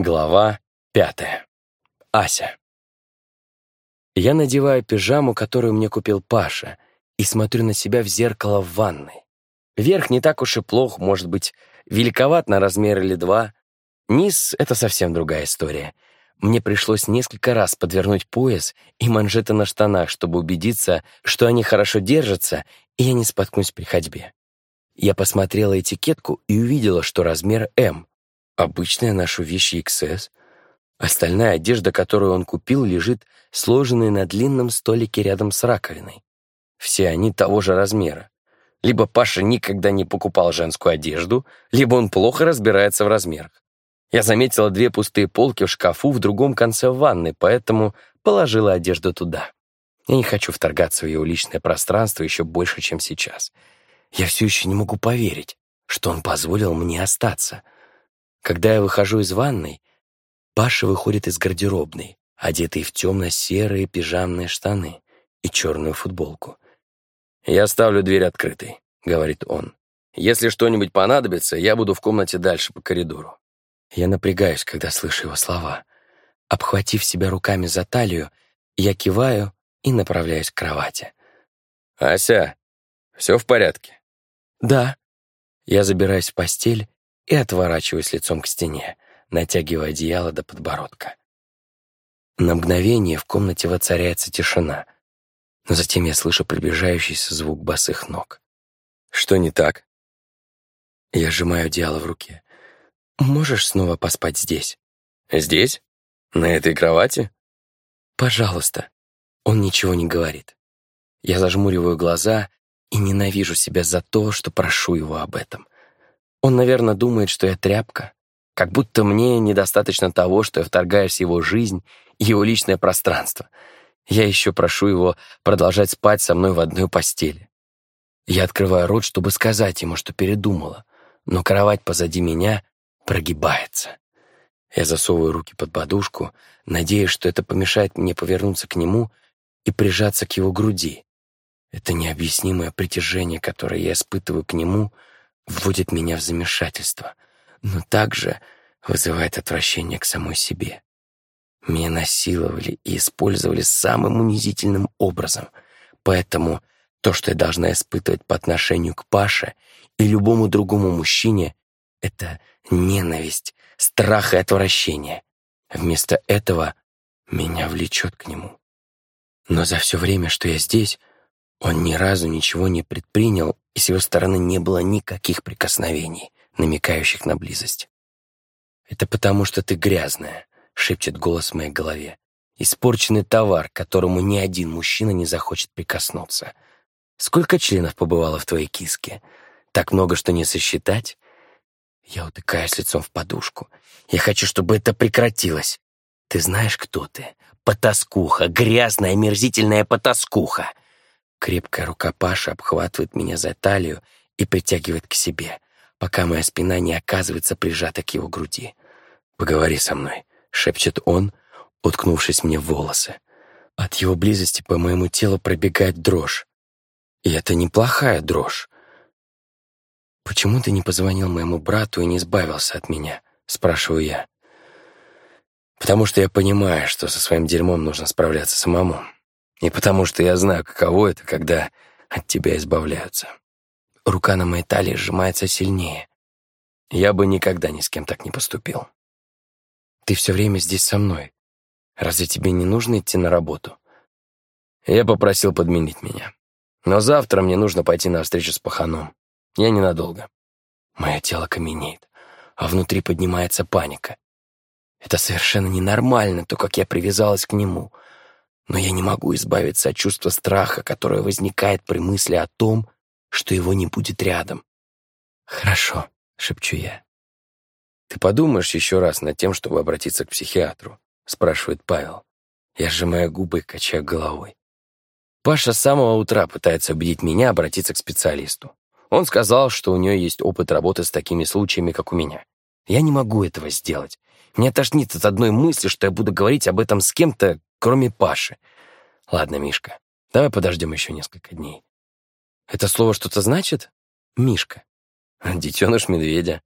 Глава пятая. Ася. Я надеваю пижаму, которую мне купил Паша, и смотрю на себя в зеркало в ванной. Верх не так уж и плох, может быть, великоват на размер или два. Низ — это совсем другая история. Мне пришлось несколько раз подвернуть пояс и манжеты на штанах, чтобы убедиться, что они хорошо держатся, и я не споткнусь при ходьбе. Я посмотрела этикетку и увидела, что размер М. Обычная наша вещь XS. Остальная одежда, которую он купил, лежит сложенной на длинном столике рядом с раковиной. Все они того же размера. Либо Паша никогда не покупал женскую одежду, либо он плохо разбирается в размерах. Я заметила две пустые полки в шкафу в другом конце ванны, поэтому положила одежду туда. Я не хочу вторгаться в его личное пространство еще больше, чем сейчас. Я все еще не могу поверить, что он позволил мне остаться — когда я выхожу из ванной, Паша выходит из гардеробной, одетый в темно-серые пижамные штаны и черную футболку. «Я оставлю дверь открытой», — говорит он. «Если что-нибудь понадобится, я буду в комнате дальше по коридору». Я напрягаюсь, когда слышу его слова. Обхватив себя руками за талию, я киваю и направляюсь к кровати. «Ася, все в порядке?» «Да». Я забираюсь в постель и отворачиваюсь лицом к стене, натягивая одеяло до подбородка. На мгновение в комнате воцаряется тишина, но затем я слышу приближающийся звук босых ног. «Что не так?» Я сжимаю одеяло в руке. «Можешь снова поспать здесь?» «Здесь? На этой кровати?» «Пожалуйста». Он ничего не говорит. Я зажмуриваю глаза и ненавижу себя за то, что прошу его об этом. Он, наверное, думает, что я тряпка. Как будто мне недостаточно того, что я вторгаюсь в его жизнь его личное пространство. Я еще прошу его продолжать спать со мной в одной постели. Я открываю рот, чтобы сказать ему, что передумала, но кровать позади меня прогибается. Я засовываю руки под подушку, надеясь, что это помешает мне повернуться к нему и прижаться к его груди. Это необъяснимое притяжение, которое я испытываю к нему — вводит меня в замешательство, но также вызывает отвращение к самой себе. Меня насиловали и использовали самым унизительным образом, поэтому то, что я должна испытывать по отношению к Паше и любому другому мужчине, это ненависть, страх и отвращение. Вместо этого меня влечет к нему. Но за все время, что я здесь, он ни разу ничего не предпринял, и с его стороны не было никаких прикосновений, намекающих на близость. «Это потому, что ты грязная», — шепчет голос в моей голове. «Испорченный товар, которому ни один мужчина не захочет прикоснуться. Сколько членов побывало в твоей киске? Так много, что не сосчитать?» Я утыкаюсь лицом в подушку. Я хочу, чтобы это прекратилось. Ты знаешь, кто ты? Потаскуха, грязная, омерзительная потаскуха. Крепкая рука Паши обхватывает меня за талию и притягивает к себе, пока моя спина не оказывается прижата к его груди. «Поговори со мной», — шепчет он, уткнувшись мне в волосы. От его близости по моему телу пробегает дрожь. И это неплохая дрожь. «Почему ты не позвонил моему брату и не избавился от меня?» — спрашиваю я. «Потому что я понимаю, что со своим дерьмом нужно справляться самому», и потому что я знаю, каково это, когда от тебя избавляются. Рука на моей талии сжимается сильнее. Я бы никогда ни с кем так не поступил. Ты все время здесь со мной. Разве тебе не нужно идти на работу? Я попросил подменить меня. Но завтра мне нужно пойти на встречу с паханом. Я ненадолго. Мое тело каменеет, а внутри поднимается паника. Это совершенно ненормально, то, как я привязалась к нему — но я не могу избавиться от чувства страха, которое возникает при мысли о том, что его не будет рядом. «Хорошо», — шепчу я. «Ты подумаешь еще раз над тем, чтобы обратиться к психиатру?» — спрашивает Павел. Я сжимаю губы и качаю головой. Паша с самого утра пытается убедить меня обратиться к специалисту. Он сказал, что у нее есть опыт работы с такими случаями, как у меня. Я не могу этого сделать. Меня тошнит от одной мысли, что я буду говорить об этом с кем-то, кроме Паши. Ладно, Мишка, давай подождем еще несколько дней. Это слово что-то значит? Мишка. Детеныш медведя.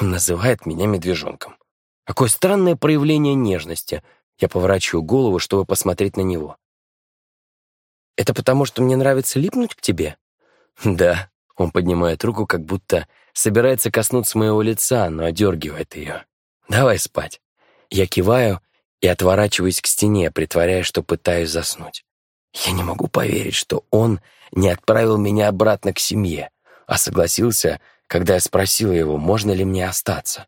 Он называет меня медвежонком. Какое странное проявление нежности. Я поворачиваю голову, чтобы посмотреть на него. «Это потому, что мне нравится липнуть к тебе?» «Да». Он поднимает руку, как будто собирается коснуться моего лица, но одергивает ее. «Давай спать». Я киваю и отворачиваюсь к стене, притворяя, что пытаюсь заснуть. Я не могу поверить, что он не отправил меня обратно к семье, а согласился, когда я спросила его, можно ли мне остаться.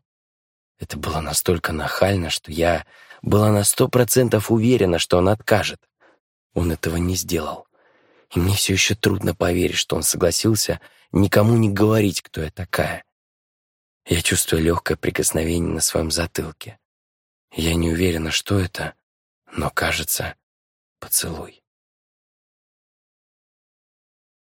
Это было настолько нахально, что я была на сто процентов уверена, что он откажет. Он этого не сделал. И мне все еще трудно поверить, что он согласился никому не говорить, кто я такая. Я чувствую легкое прикосновение на своем затылке. Я не уверена, что это, но, кажется, поцелуй.